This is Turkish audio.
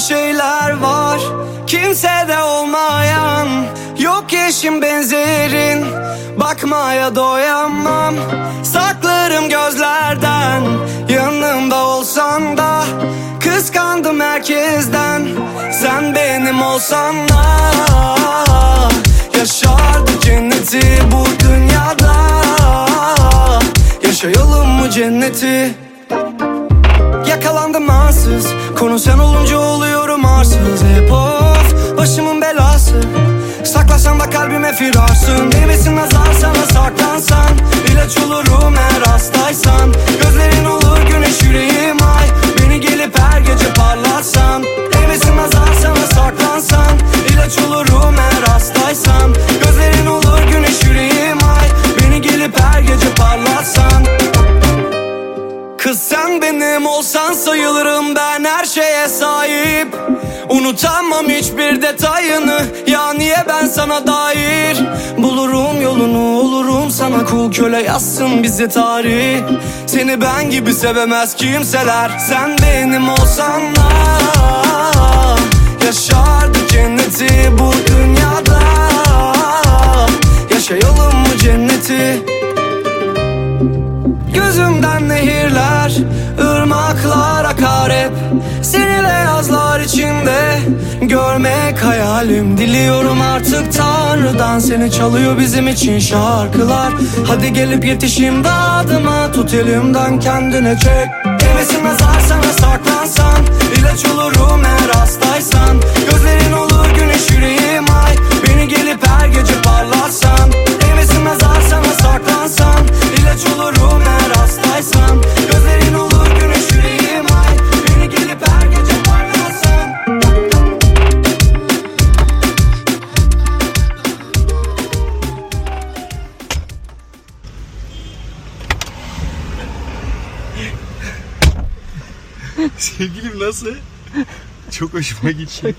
şeyler var. Kimsede olmayan Yok eşim benzerin. Bakmaya doyamam Saklarım gözlerden. Yanımda olsan da Kıskandım herkesten. Sen benim olsan da Yaşardık cenneti bu dünyada. Yaşayalım mı cenneti Ansız Konu sen olunca oluyorum arsız. Hep of başımın belası. Saklasam da kalbime firarsın. Değmesin nazar Kız sen benim olsan sayılırım ben her şeye sahip. Unutamam hiçbir detayını Ya niye ben sana dair? Bulurum yolunu olurum sana kul köle yazsın bize tarih. Seni ben gibi sevemez kimseler Sen benim olsan da. Yaşardık cenneti bu dünyada. Yaşayalım mı cenneti? Gözümden nehirler, ırmaklar akar hep. Seni beyazlar içinde görmek hayalim. Diliyorum artık Tanrı'dan seni çalıyor bizim için şarkılar. Hadi gelip yetişeyim adıma tut elimden kendine çek. Demesin nazar sana Sevgilim nasıl? Çok hoşuma gitti.